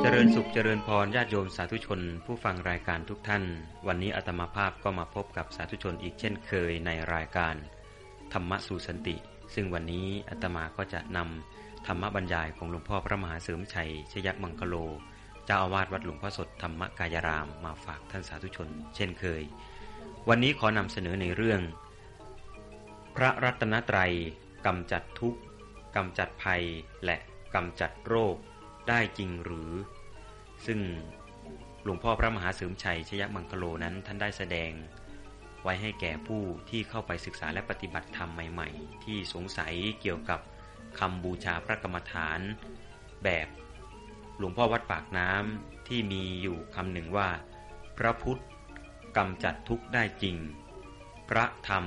เจริญสุขเจริญพรญาติโยมสาธุชน ผู้ฟังรายการทุกท่าน วันนี้อาตมาภาพก็มาพบกับสาธุชนอีกเช่นเคยในรายการ ธรรมะสู่สันติ ซึ่งวันนี้อาตมาก็จะนำธรรมบรรยายของหลวงพ่อพระมหาเสริมชัย ชยักมังคโลเจ้าอาวาสวัดหลวงพ่อสดธรรมกายรามมาฝากท่านสาธุชน เช่นเคย วันนี้ขอนำเสนอในเรื่อง พระรัตนตรัยกำจัดทุกข์กำจัดภัยและ กำจัดโรคได้จริงหรือ ซึ่งหลวงพ่อพระมหาเสริมชัยชยมังคโลนั้นท่านได้แสดง ไว้ให้แก่ผู้ที่เข้าไปศึกษาและปฏิบัติธรรมใหม่ ๆ ที่สงสัยเกี่ยวกับคำบูชาพระกรรมฐาน แบบหลวงพ่อวัดปากน้ำที่มีอยู่คำหนึ่งว่า พระพุทธกำจัดทุกข์ได้จริง พระธรรม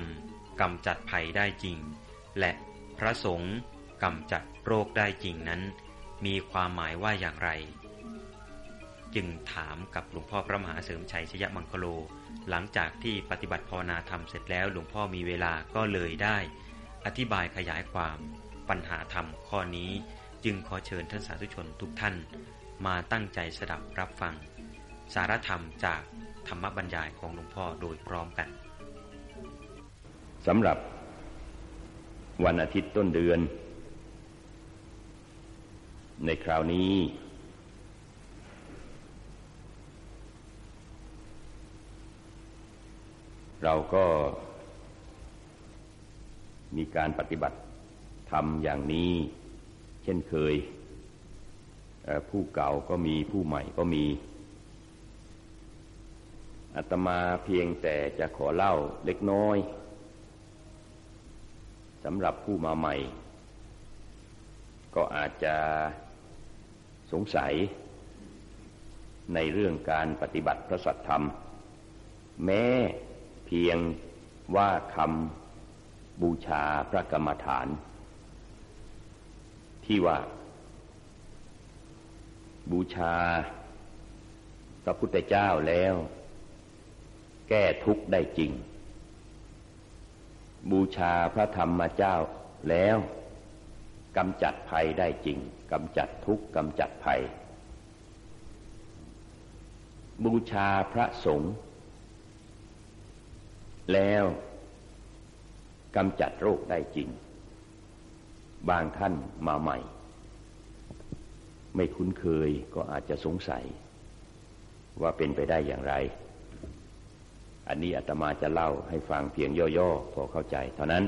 กำจัดภัยได้จริง และพระสงฆ์กำจัด โรคได้จริงนั้น มีความหมายว่าอย่างไร จึงถามกับหลวงพ่อพระมหาเสริมชัยชยมังคโล หลังจากที่ปฏิบัติภาวนาธรรมเสร็จแล้วหลวงพ่อมีเวลาก็เลยได้ อธิบายขยายความปัญหาธรรมข้อนี้ จึงขอเชิญท่านสาธุชนทุกท่าน มาตั้งใจสดับรับฟัง สารธรรมจากธรรมบรรยายของหลวงพ่อโดยพร้อมกันสำหรับวันอาทิตย์ต้นเดือน ในคราวนี้ เราก็มีการปฏิบัติทำอย่างนี้ เช่นเคย ผู้เก่าก็มีผู้ใหม่ก็มีอาตมาเพียงแต่จะขอเล่าเล็กน้อยสำหรับผู้มาใหม่ ก็อาจจะสงสัยในเรื่องการปฏิบัติพระสัทธรรม แม้เพียงว่าคำบูชาพระกรรมฐาน ที่ว่า บูชาพระพุทธเจ้าแล้ว แก้ทุกข์ได้จริง บูชาพระธรรมเจ้าแล้ว กำจัดภัยได้จริงกำจัดทุกข์กำจัดภัย บูชาพระสงฆ์แล้วกำจัดโรคได้จริง บางท่านมาใหม่ ไม่คุ้นเคยก็อาจจะสงสัย ว่าเป็นไปได้อย่างไร อันนี้อาตมาจะเล่าให้ฟังเพียงย่อๆ พอเข้าใจเท่านั้น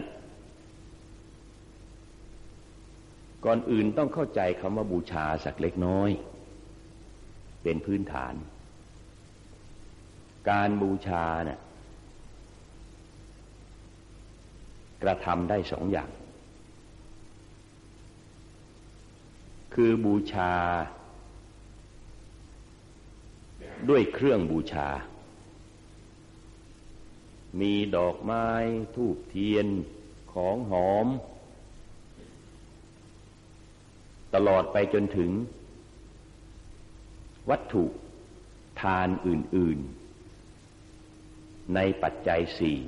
ก่อนอื่นต้องเข้าใจคำว่าบูชาสักเล็กน้อย เป็นพื้นฐาน การบูชาเนะ่ยกระทำได้สองอย่าง คือบูชา ด้วยเครื่องบูชา มีดอกไม้ ทูบเทียน ของหอม ตลอดไปจนถึง วัตถุทานอื่น ๆ ในปัจจัยสี่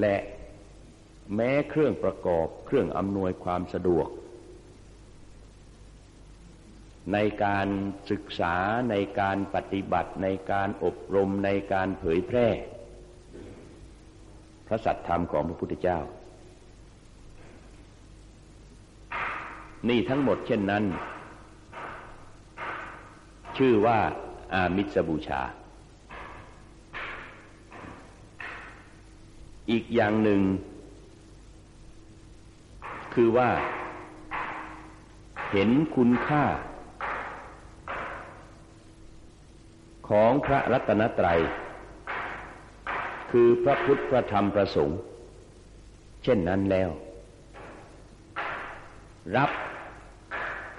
และแม้เครื่องประกอบเครื่องอำนวยความสะดวก ในการศึกษาในการปฏิบัติในการอบรมในการเผยแพร่ พระสัตธรรมของพระพุทธเจ้า นี่ทั้งหมดเช่นนั้น ชื่อว่าอามิสบูชา อีกอย่างหนึ่ง คือว่า เห็นคุณค่า ของพระรัตนตรัย คือพระพุทธพระธรรมพระสงฆ์เช่นนั้นแล้ว รับ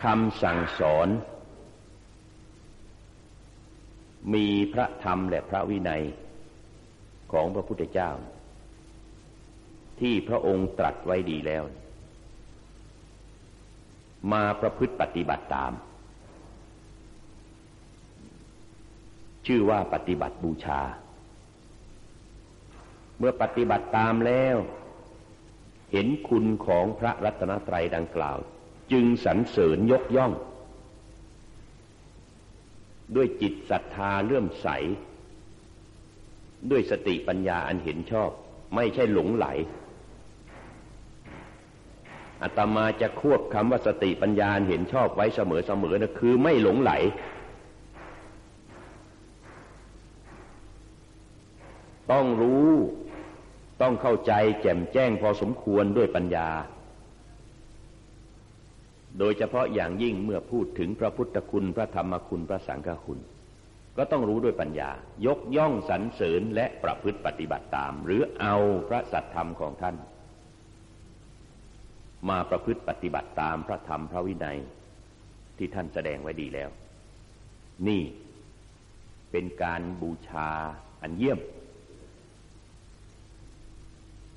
คำสั่งสอน มีพระธรรมและพระวินัยของพระพุทธเจ้า ที่พระองค์ตรัสไว้ดีแล้ว มาประพฤติปฏิบัติตาม ชื่อว่าปฏิบัติบูชา เมื่อปฏิบัติตามแล้ว เห็นคุณของพระรัตนตรัยดังกล่าว จึงสรรเสริญยกย่อง ด้วยจิตศรัทธาเลื่อมใส ด้วยสติปัญญาอันเห็นชอบ ไม่ใช่หลงไหลอาตมาจะควบคำว่าสติปัญญาเห็นชอบไว้เสมอๆนะคือไม่หลงไหล ต้องรู้ ต้องเข้าใจแจ่มแจ้งพอสมควรด้วยปัญญา โดยเฉพาะอย่างยิ่งเมื่อพูดถึงพระพุทธคุณพระธรรมคุณพระสังฆคุณ ก็ต้องรู้ด้วยปัญญา ยกย่องสรรเสริญและประพฤติปฏิบัติตาม หรือเอาพระสัทธรรมของท่าน มาประพฤติปฏิบัติตามพระธรรมพระวินัยที่ท่านแสดงไว้ดีแล้ว นี่เป็นการบูชาอันเยี่ยม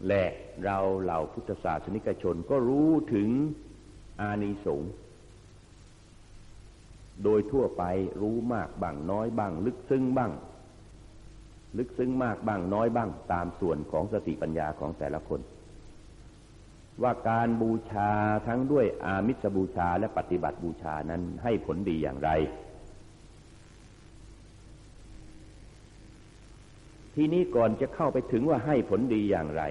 และเราเหล่าพุทธศาสนิกชนก็รู้ถึง อานิสงส์โดยทั่วไปรู้มากบ้างน้อยบ้าง ลึกซึ้งบ้าง ลึกซึ้งมากบ้างน้อยบ้าง ตามส่วนของสติปัญญาของแต่ละคน ว่าการบูชาทั้งด้วยอามิสบูชาและปฏิบัติบูชานั้นให้ผลดีอย่างไร ทีนี้ก่อนจะเข้าไปถึงว่าให้ผลดีอย่างไร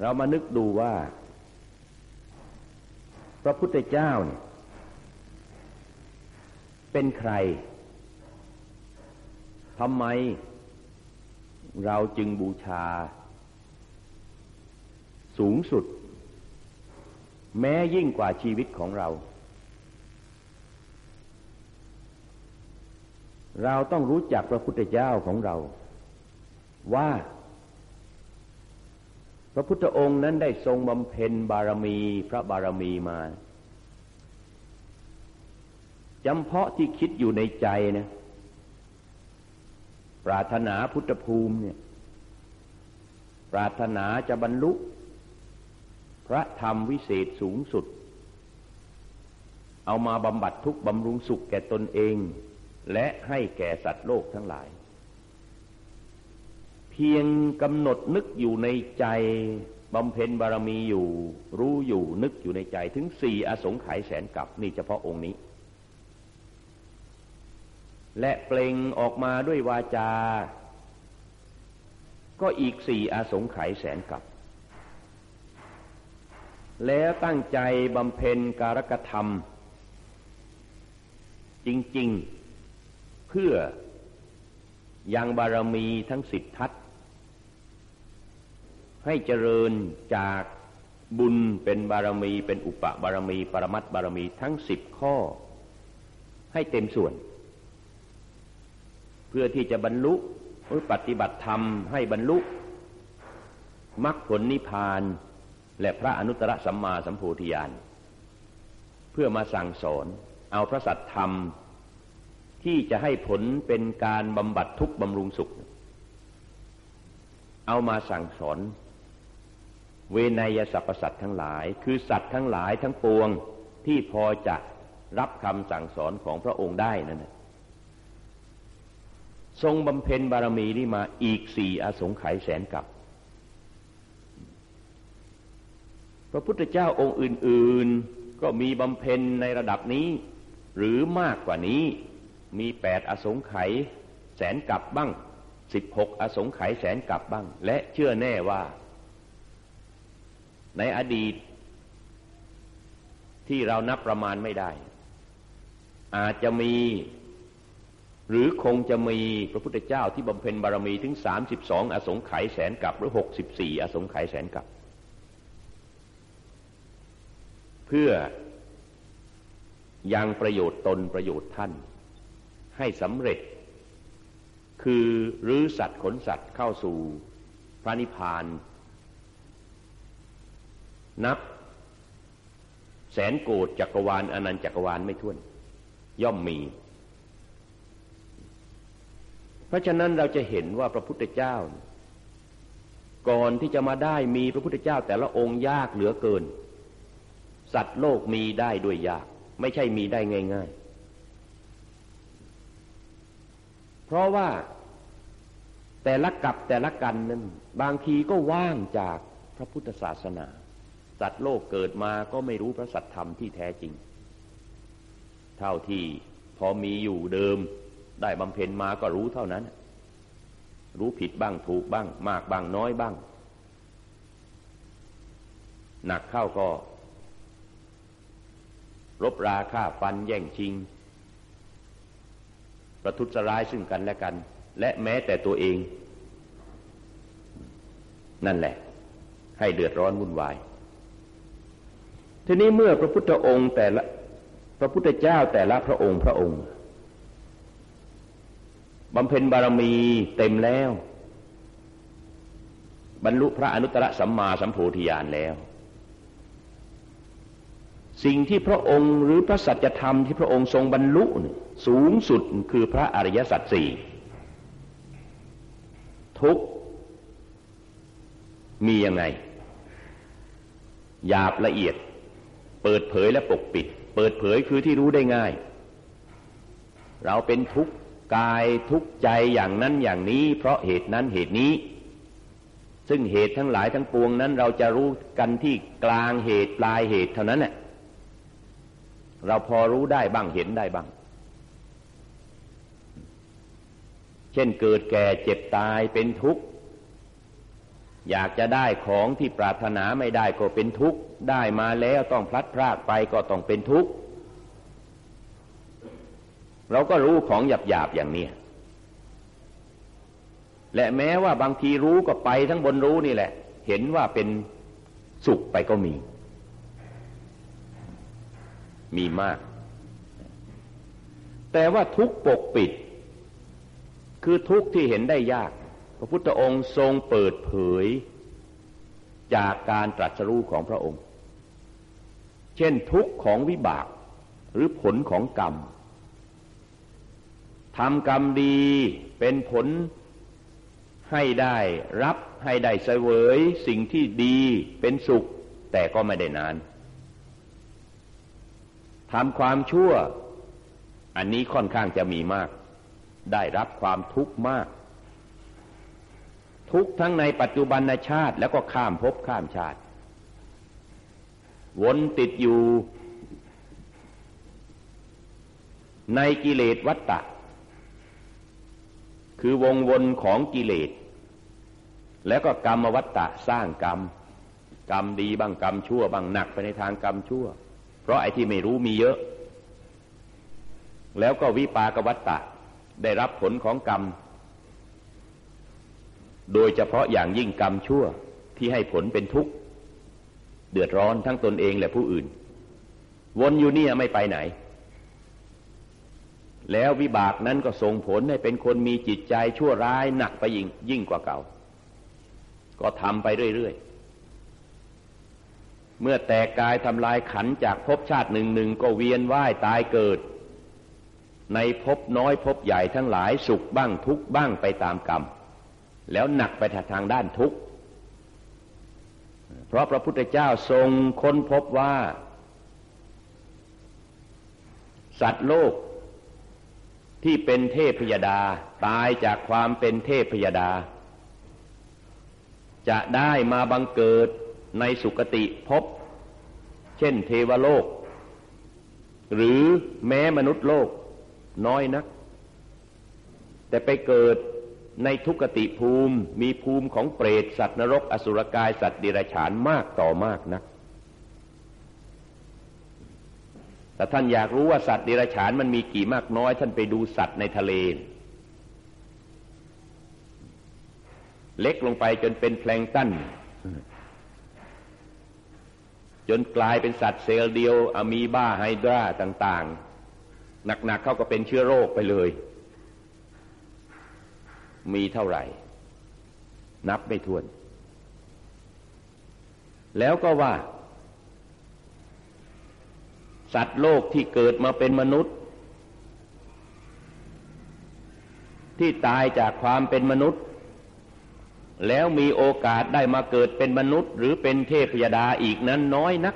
เรามานึกดูว่า ระพุทธเจ้าเนี่ยเป็นใครทำไมเราจึงบูชา สูงสุด แม้ยิ่งกว่าชีวิตของเรา เราต้องรู้จักพระพุทธเจ้าของเรา ว่า ระพุทธองค์นั้นได้ทรงบำเพ็ญบารมี พระบารมีมาจำเพาะที่คิดอยู่ในใจนะปรารถนาพุทธภูมิเนี่ยปรารถนาจะบรรลุ พระธรรมวิเศษสูงสุด เอามาบำบัดทุกบำรุงสุขแก่ตนเอง และให้แก่สัตว์โลกทั้งหลาย พียงกำหนดนึกอยู่ในใจบำเพ็ญบารมีอยู่ รู้อยู่นึกอยู่ในใจถึงสี่อสงไขยแสนกับนี่เฉพาะองค์นี้ และเปล่งออกมาด้วยวาจา ก็อีกสี่อสงไขยแสนกับ แล้วตั้งใจบำเพ็ญการกธรรม จริง ๆ เพื่อยังบารมีทั้งสิบทัศ ให้เจริญจากบุญเป็นบารมีเป็นอุปบารมี ปรมัตบารมีทั้งสิบข้อ ให้เต็มส่วน เพื่อที่จะบรรลุหรือปฏิบัติธรรมให้บรรลุมรรคผลนิพพาน และพระอนุตตรสัมมาสัมโพธิญาณเพื่อมาสั่งสอนเอาพระสัตธรรม ที่จะให้ผลเป็นการบำบัดทุกข์บำรุงสุข เอามาสั่งสอน เวนยสัพพสัตทั้งหลาย คือสัตว์ทั้งหลายทั้งปวงที่พอจะรับคำสั่งสอนของพระองค์ได้นั่นทรงบำเพ็ญบารมีนี้มาอีกสี่อสงไขยแสนกับ พระพุทธเจ้าองค์อื่น ๆ ก็มีบำเพ็ญในระดับนี้ หรือมากกว่านี้มีแปดอสงไขยแสนกับบ้างสิบหกอสงไขยแสนกับบ้าง และเชื่อแน่ว่า ในอดีต ที่เรานับประมาณไม่ได้ อาจจะมี หรือคงจะมีพระพุทธเจ้าที่บำเพ็ญบารมีถึงสามสิบสองอสงไขยแสนกับหรือหกสิบสี่อสงไขยแสนกับ เพื่อยังประโยชน์ตนประโยชน์ท่าน ให้สำเร็จ คือรื้อสัตว์ขนสัตว์เข้าสู่พระนิพพาน นับ แสนโกดจักรวาลอนันต์จักรวาลไม่ท้วน ย่อมมี เพราะฉะนั้นเราจะเห็นว่าพระพุทธเจ้า ก่อนที่จะมาได้มีพระพุทธเจ้า แต่ละองค์ยากเหลือเกิน สัตว์โลกมีได้ด้วยยาก ไม่ใช่มีได้ง่าย ๆ เพราะว่าแต่ละกับแต่ละกันนั้น บางทีก็ว่างจากพระพุทธศาสนา สัตว์โลกเกิดมาก็ไม่รู้พระสัตธรรมที่แท้จริง เท่าที่พอมีอยู่เดิมได้บำเพ็ญมาก็รู้เท่านั้น รู้ผิดบ้างถูกบ้าง มากบ้างน้อยบ้าง หนักเข้าก็ รบราฆ่าฟันแย่งชิง ประทุษร้ายซึ่งกันและกัน และแม้แต่ตัวเอง นั่นแหละ ให้เดือดร้อนวุ่นวาย ทีนี้เมื่อพระพุทธองค์แต่ละพระพุทธเจ้าแต่ละพระองค์พระองค์บำเพ็ญบารมีเต็มแล้ว บรรลุพระอนุตตรสัมมาสัมโพธิญาณแล้ว สิ่งที่พระองค์หรือพระสัจธรรมที่พระองค์ทรงบรรลุสูงสุดคือพระอริยสัจสี่ทุกมียังไงหยาบละเอียด เปิดเผยและปกปิด เปิดเผยคือที่รู้ได้ง่าย เราเป็นทุกข์กายทุกข์ใจอย่างนั้นอย่างนี้ เพราะเหตุนั้นเหตุนี้ ซึ่งเหตุทั้งหลายทั้งปวงนั้น เราจะรู้กันที่กลางเหตุปลายเหตุเท่านั้นแหละเราพอรู้ได้บ้างเห็นได้บ้าง เช่นเกิดแก่เจ็บตายเป็นทุกข์ อยากจะได้ของที่ปรารถนาไม่ได้ก็เป็นทุกข์ได้มาแล้วต้องพลัดพรากไปก็ต้องเป็นทุกข์เราก็รู้ของหยาบๆอย่างนี้และแม้ว่าบางทีรู้ก็ไปทั้งบนรู้นี่แหละ เห็นว่าเป็นสุขไปก็มี มีมาก แต่ว่าทุกปกปิด คือทุกที่เห็นได้ยาก พระพุทธองค์ทรงเปิดเผยจากการตรัสรู้ของพระองค์ เช่นทุกข์ของวิบากหรือผลของกรรมทำกรรมดีเป็นผลให้ได้รับให้ได้เสวยสิ่งที่ดีเป็นสุข แต่ก็ไม่ได้นานทำความชั่ว อันนี้ค่อนข้างจะมีมาก ได้รับความทุกข์มาก ทุกทั้งในปัจจุบันชาติ แล้วก็ข้ามภพข้ามชาติ วนติดอยู่ในกิเลสวัตตะ คือวงวนของกิเลส แล้วก็กรรมวัตตะสร้างกรรม กรรมดีบ้างกรรมชั่วบ้างหนักไปในทางกรรมชั่ว เพราะไอ้ที่ไม่รู้มีเยอะ แล้วก็วิปากวัตตะได้รับผลของกรรม โดยเฉพาะอย่างยิ่งกรรมชั่วที่ให้ผลเป็นทุกข์ เดือดร้อนทั้งตนเองและผู้อื่น วนอยู่นี่ไม่ไปไหน แล้ววิบากนั้นก็ส่งผลให้เป็นคนมีจิตใจชั่วร้ายหนักไปยิ่งยิ่งกว่าเก่า ก็ทำไปเรื่อยๆ เมื่อแตกกายทำลายขันจากภพชาติหนึ่งหนึ่งก็เวียนว่ายตายเกิด ในภพน้อยภพใหญ่ทั้งหลายสุขบ้างทุกบ้างไปตามกรรม แล้วหนักไปทางด้านทุกข์ เพราะพระพุทธเจ้าทรงค้นพบว่า สัตว์โลกที่เป็นเทพพยดาตายจากความเป็นเทพพยดา จะได้มาบังเกิดในสุคติภพเช่นเทวโลก หรือแม้มนุษย์โลกน้อยนัก แต่ไปเกิด ในทุกติภูมิมีภูมิของเปรตสัตว์นรก อสุรกายสัตว์ดิรัจฉานมากต่อมากนักแต่ท่านอยากรู้ว่าสัตว์เดรัจฉานมันมีกี่มากน้อย ท่านไปดูสัตว์ในทะเล เล็กลงไปจนเป็นแพลงตันจนกลายเป็นสัตว์เซลล์เดียว อะมีบ้าไฮดราต่าง ๆ หนัก ๆ เข้าก็เป็นเชื้อโรคไปเลย มีเท่าไหร่ นับไม่ถ้วน แล้วก็ว่า สัตว์โลกที่เกิดมาเป็นมนุษย์ ที่ตายจากความเป็นมนุษย์ แล้วมีโอกาสได้มาเกิดเป็นมนุษย์ หรือเป็นเทพยดาอีกนั้นน้อยนัก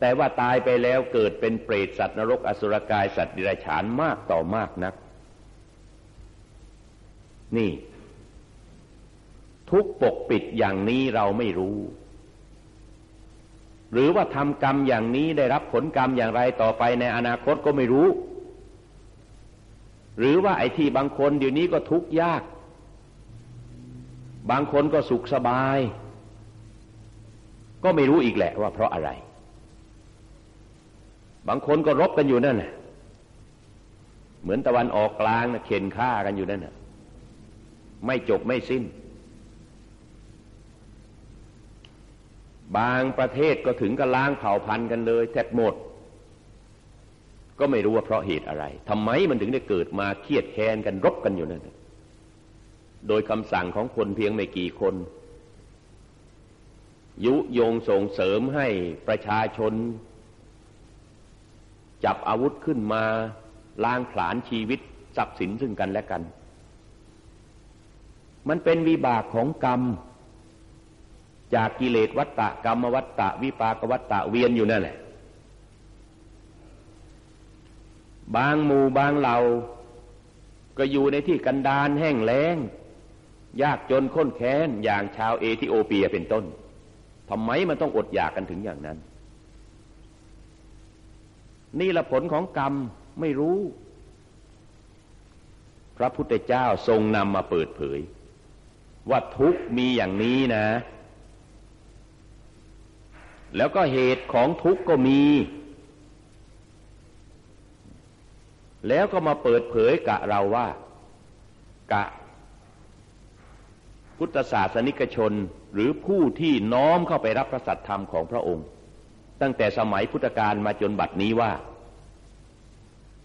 แต่ว่าตายไปแล้วเกิดเป็นเปรตสัตว์นรกอสุรกายสัตว์ดิรัจฉานมากต่อมากนัก นี่ ทุกปกปิดอย่างนี้เราไม่รู้ หรือว่าทำกรรมอย่างนี้ได้รับผลกรรมอย่างไรต่อไปในอนาคตก็ไม่รู้ หรือว่าไอ้ที่บางคนเดี๋ยวนี้ก็ทุกข์ยาก บางคนก็สุขสบาย ก็ไม่รู้อีกแหละว่าเพราะอะไร บางคนก็รบกันอยู่นั่นเหมือนตะวันออกกลางนะเข็นฆ่ากันอยู่นั่น ไม่จบไม่สิ้น บางประเทศก็ถึงกับล้างเผ่าพันธุ์กันเลย แทบหมด ก็ไม่รู้ว่าเพราะเหตุอะไรทำไมมันถึงได้เกิดมาเครียดแค้นกันรบกันอยู่นั่นโดยคำสั่งของคนเพียงไม่กี่คน ยุโยงส่งเสริมให้ประชาชน จับอาวุธขึ้นมาล้างผลาญชีวิตทรัพย์สินซึ่งกันและกัน มันเป็นวิบากของกรรม จากกิเลสวัตตะกรรมวัตตะ วิปากวัตตะเวียนอยู่นั่นแหละ บางหมู่บางเหล่า ก็อยู่ในที่กันดานแห้งแล้ง ยากจนข้นแค้นอย่างชาวเอธิโอเปียเป็นต้นทำไมมันต้องอดอยากกันถึงอย่างนั้น นี่ละผลของกรรมไม่รู้ พระพุทธเจ้าทรงนำมาเปิดเผย ว่าทุกมีอย่างนี้นะ แล้วก็เหตุของทุกก็มี แล้วก็มาเปิดเผยกะเราว่า กะ พุทธศาสนิกชนหรือผู้ที่น้อมเข้าไปรับพระสัทธรรมของพระองค์ ตั้งแต่สมัยพุทธกาลมาจนบัดนี้ว่า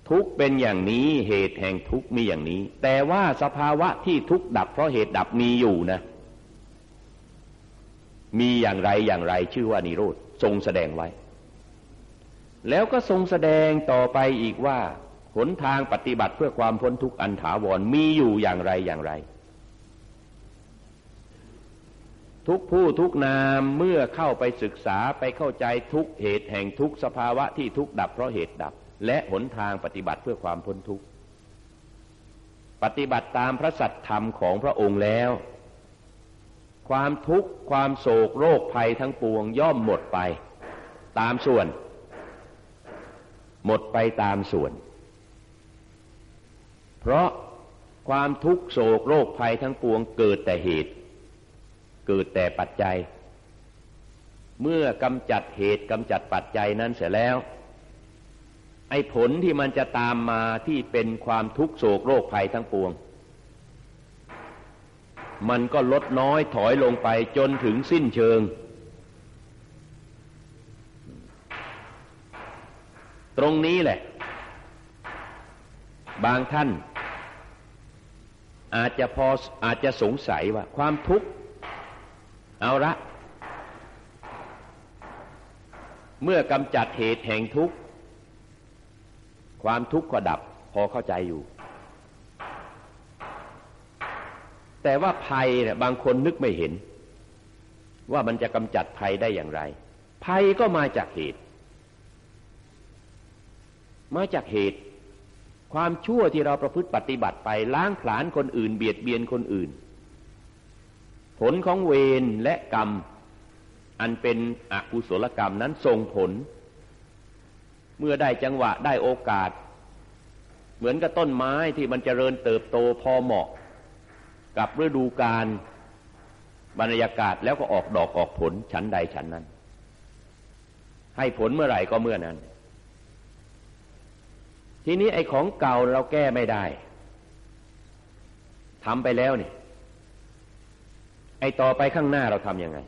ทุกเป็นอย่างนี้เหตุแห่งทุกมีอย่างนี้ แต่ว่าสภาวะที่ทุกดับเพราะเหตุดับมีอยู่นะ มีอย่างไรอย่างไรชื่อว่านิโรธทรงแสดงไว้ แล้วก็ทรงแสดงต่อไปอีกว่าหนทางปฏิบัติเพื่อความพ้นทุกข์อันถาวรมีอยู่อย่างไรอย่างไร ทุกผู้ทุกนามเมื่อเข้าไปศึกษาไปเข้าใจทุกเหตุแห่งทุกสภาวะที่ทุกดับเพราะเหตุดับ และหนทางปฏิบัติเพื่อความพ้นทุกข์ ปฏิบัติตามพระสัตธรรมของพระองค์แล้ว ความทุกข์ความโศกโรคภัยทั้งปวงย่อมหมดไป ตามส่วน หมดไปตามส่วน เพราะความทุกข์โศกโรคภัยทั้งปวงเกิดแต่เหตุ เกิดแต่ปัจจัย เมื่อกำจัดเหตุกำจัดปัจจัยนั้นเสร็จแล้ว ไอ้ผลที่มันจะตามมาที่เป็นความทุกข์โศกโรคภัยทั้งปวง มันก็ลดน้อยถอยลงไปจนถึงสิ้นเชิง ตรงนี้แหละ บางท่าน อาจจะพออาจจะสงสัยว่า ความทุกข์ เอาละ เมื่อกำจัดเหตุแห่งทุกข์ ความทุกข์ก็ดับพอเข้าใจอยู่ แต่ว่าภัยเนี่ยบางคนนึกไม่เห็น ว่ามันจะกำจัดภัยได้อย่างไร ภัยก็มาจากเหตุ มาจากเหตุ ความชั่วที่เราประพฤติปฏิบัติไปล้างผลาญคนอื่น เบียดเบียนคนอื่น ผลของเวรและกรรม อันเป็นอกุศลกรรมนั้นส่งผล เมื่อได้จังหวะได้โอกาส เหมือนกับต้นไม้ที่มันจเจริญเติบโตพอเหมาะ กับฤดูกาลบรรยากาศแล้วก็ออกดอกออกผลฉันใดฉันนั้น ให้ผลเมื่อไหร่ก็เมื่อนั้น ทีนี้ไอ้ของเก่าเราแก้ไม่ได้ทำไปแล้วเนี่ยไอ้ต่อไปข้างหน้าเราทำยังไง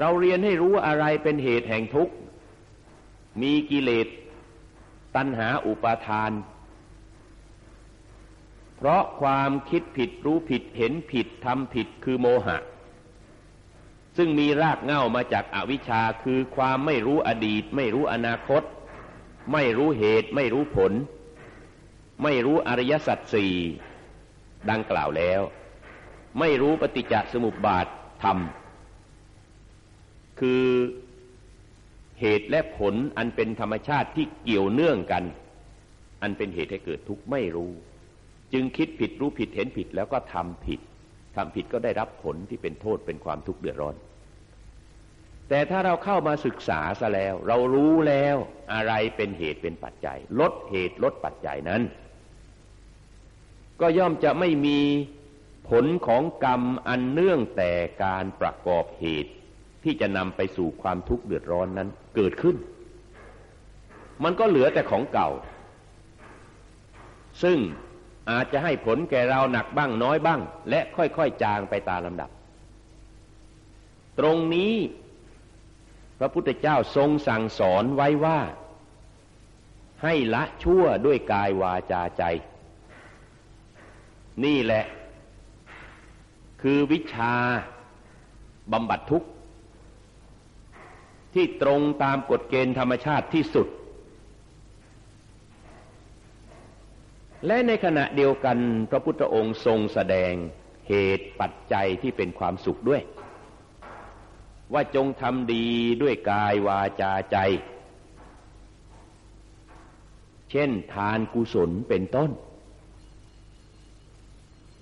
เราเรียนให้รู้อะไรเป็นเหตุแห่งทุกข์ มีกิเลสตัณหาอุปาทาน เพราะความคิดผิดรู้ผิดเห็นผิดทำผิดคือโมหะ ซึ่งมีรากเหง้ามาจากอาวิชชาคือความไม่รู้อดีต ไม่รู้อนาคต ไม่รู้เหตุ ไม่รู้ผล ไม่รู้อริยสัจสี่ดังกล่าวแล้ว ไม่รู้ปฏิจจสมุปบาทธรรมคือ เหตุและผลอันเป็นธรรมชาติที่เกี่ยวเนื่องกัน อันเป็นเหตุให้เกิดทุกข์ไม่รู้ จึงคิดผิดรู้ผิดเห็นผิดแล้วก็ทำผิดทำผิดก็ได้รับผลที่เป็นโทษเป็นความทุกข์เดือดร้อน แต่ถ้าเราเข้ามาศึกษาซะแล้ว เรารู้แล้วอะไรเป็นเหตุเป็นปัจจัย ลดเหตุลดปัจจัยนั้น ก็ย่อมจะไม่มีผลของกรรมอันเนื่องแต่การประกอบเหตุ ที่จะนำไปสู่ความทุกข์เดือดร้อนนั้นเกิดขึ้น มันก็เหลือแต่ของเก่า ซึ่งอาจจะให้ผลแก่เราหนักบ้างน้อยบ้าง และค่อยๆจางไปตามลำดับ ตรงนี้พระพุทธเจ้าทรงสั่งสอนไว้ว่า ให้ละชั่วด้วยกายวาจาใจ นี่แหละ คือวิชาบำบัดทุกข์ ที่ตรงตามกฎเกณฑ์ธรรมชาติที่สุด และในขณะเดียวกันพระพุทธองค์ทรงแสดงเหตุปัจจัยที่เป็นความสุขด้วย ว่าจงทำดีด้วยกายวาจาใจ เช่นทานกุศลเป็นต้น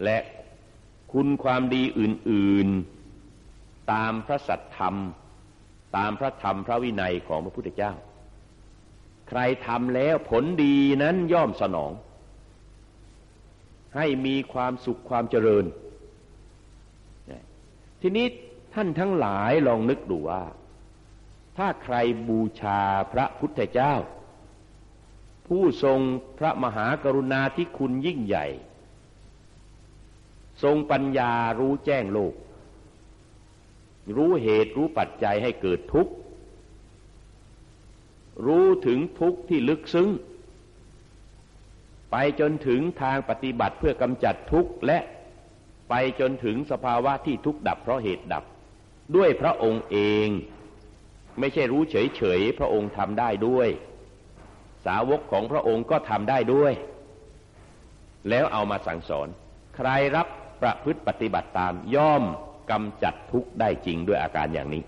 และคุณความดีอื่น ๆ ตามพระสัตธรรม ตามพระธรรมพระวินัยของพระพุทธเจ้า ใครทำแล้วผลดีนั้นย่อมสนอง ให้มีความสุขความเจริญ ทีนี้ท่านทั้งหลายลองนึกดูว่า ถ้าใครบูชาพระพุทธเจ้า ผู้ทรงพระมหากรุณาธิคุณยิ่งใหญ่ ทรงปัญญารู้แจ้งโลก รู้เหตุรู้ปัจจัยให้เกิดทุกข์ รู้ถึงทุกข์ที่ลึกซึ้ง ไปจนถึงทางปฏิบัติเพื่อกำจัดทุกข์และไปจนถึงสภาวะที่ทุกข์ดับเพราะเหตุดับ ด้วยพระองค์เอง ไม่ใช่รู้เฉยๆพระองค์ทำได้ด้วย สาวกของพระองค์ก็ทำได้ด้วย แล้วเอามาสั่งสอน ใครรับประพฤติปฏิบัติตามย่อม กำจัดทุกข์ได้จริงด้วยอาการอย่างนี้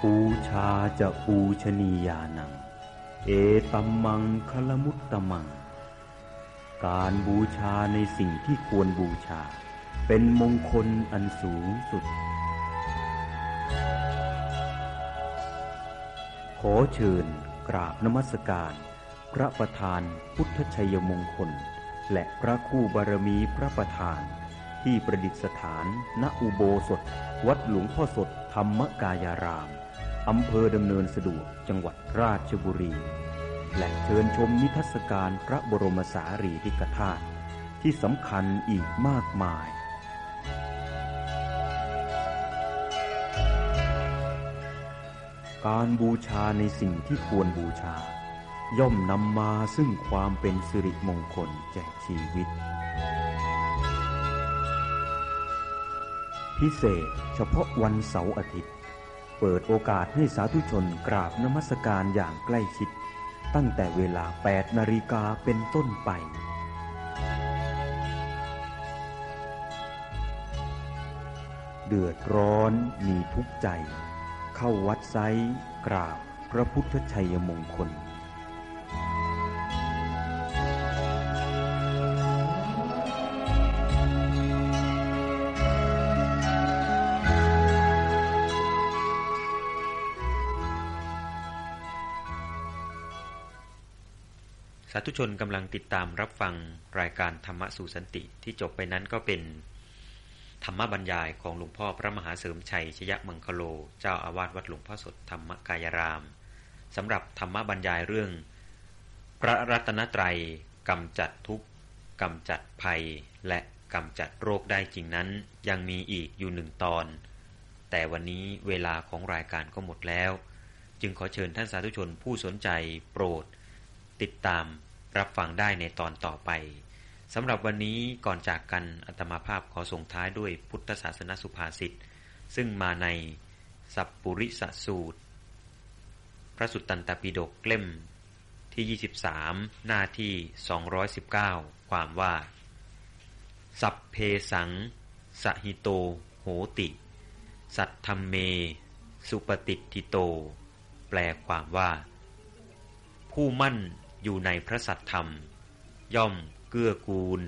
ปูชาจะปูชนียานัง เอตัมมังคลมุตตมัง การบูชาในสิ่งที่ควรบูชา เป็นมงคลอันสูงสุด ขอเชิญกราบนมัสการ พระประธานพุทธชัยมงคล และพระคู่บารมีพระประธาน ที่ประดิษฐาน ณอุโบสถ วัดหลวงพ่อสดธรรมกายาราม อำเภอดำเนินสะดวกจังหวัดราชบุรี และเชิญชมนิทรรศการพระบรมสารีริกธาตุที่สำคัญอีกมากมายการบูชาในสิ่งที่ควรบูชา ย่อมนำมาซึ่งความเป็นสิริมงคลแก่ชีวิต พิเศษเฉพาะวันเสาร์อาทิตย์ เปิดโอกาสให้สาธุชนกราบนมัสการอย่างใกล้ชิด ตั้งแต่เวลา 8 นาฬิกาเป็นต้นไป เดือดร้อนมีทุกใจ เข้าวัดไซกราบพระพุทธชัยมงคล ธุชนกำลังติดตามรับฟังรายการธรรมะสู่สันติที่จบไปนั้นก็เป็น ธรรมบรรยายของหลวงพ่อพระมหาเสริมชัยชยมังคโล เจ้าอาวาสวัดหลวงพ่อสดธรรมกายรามสำหรับธรรมบรรยายเรื่อง พระรัตนตรัยกำจัดทุกข์กำจัดภัย และกำจัดโรคได้จริงนั้น ยังมีอีกอยู่หนึ่งตอน แต่วันนี้เวลาของรายการก็หมดแล้ว จึงขอเชิญท่านสาธุชนผู้สนใจโปรด ติดตาม รับฟังได้ในตอนต่อไปสำหรับวันนี้ก่อนจากกันอัตมาภาพขอส่งท้ายด้วยพุทธศาสนสุภาษิตซึ่งมาในสัพปุริสสูตร พระสุตตันตปิฎกเล่มที่ 23 หน้าที่ 219 ความว่า สัพเพสัง สหิโต โหติ สัตธรรมเม สุปฏิทิโต แปลความว่า ผู้มั่น อยู่ในพระสัตธรรม ย่อมเกื้อกูล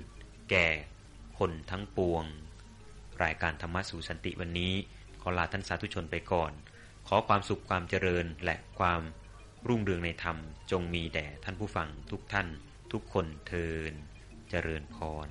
แก่ คนทั้งปวง รายการธรรมะสู่สันติวันนี้ ขอลาท่านสาธุชนไปก่อน ขอความสุขความเจริญและความรุ่งเรืองในธรรมจงมีแด่ท่านผู้ฟังทุกท่าน ทุกคนเทินเจริญพร